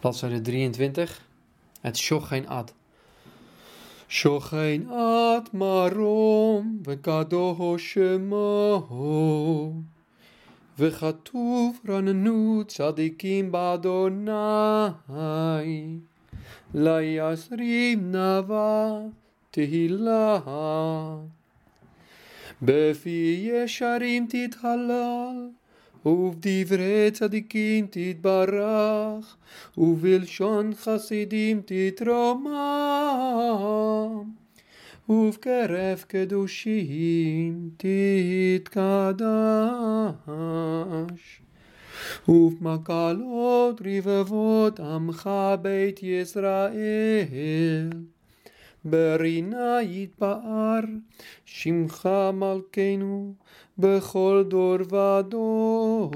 bladzijde 23, het Shochein Ad. Shochein Ad marom וקדוש שמו וכתוב רננו צדיקים באדוני ליסרים נאווה תהילה בפי ישרים תתהלל ובדברי צדיקים תתברך, ובלשון חסידים תתרומם, ובקרב קדושים תתקדש. ובמקלות רבבות עמך בית ישראל. ברינה יתפאר, שמך מלכנו בכל דור ודור.